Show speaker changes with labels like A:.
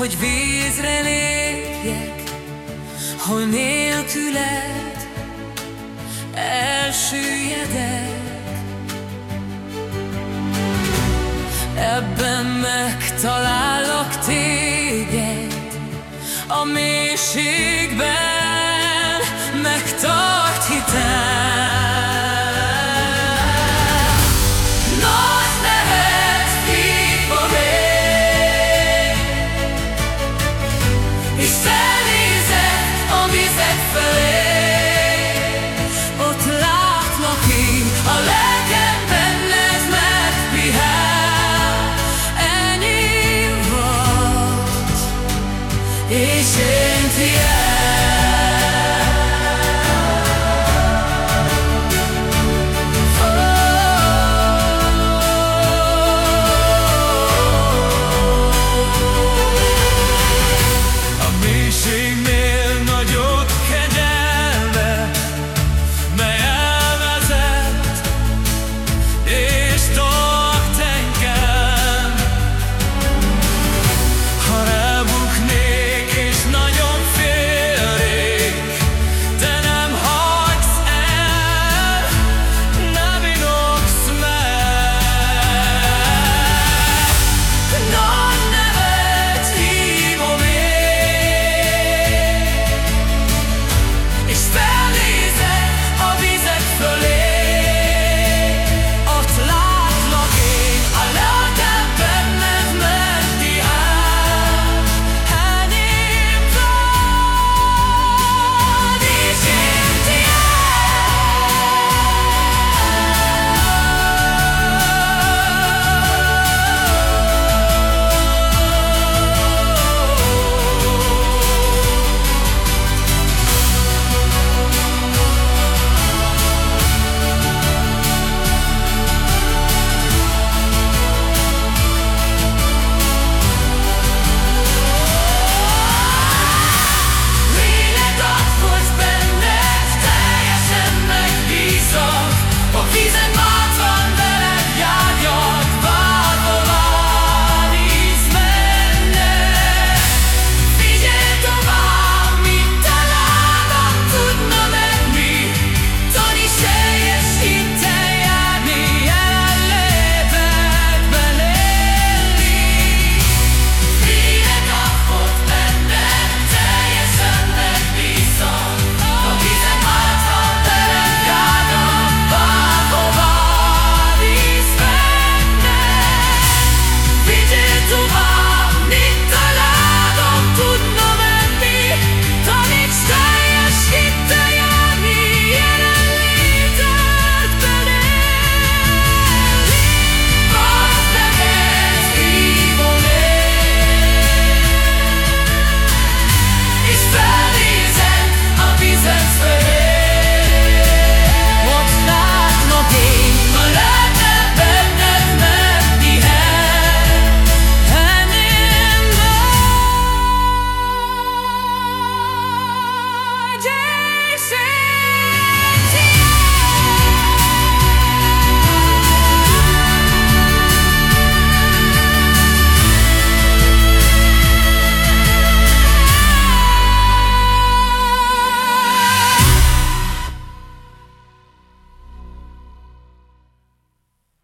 A: hogy vízre lépjek, hol nélküled elsüllyedek. Ebben megtalál.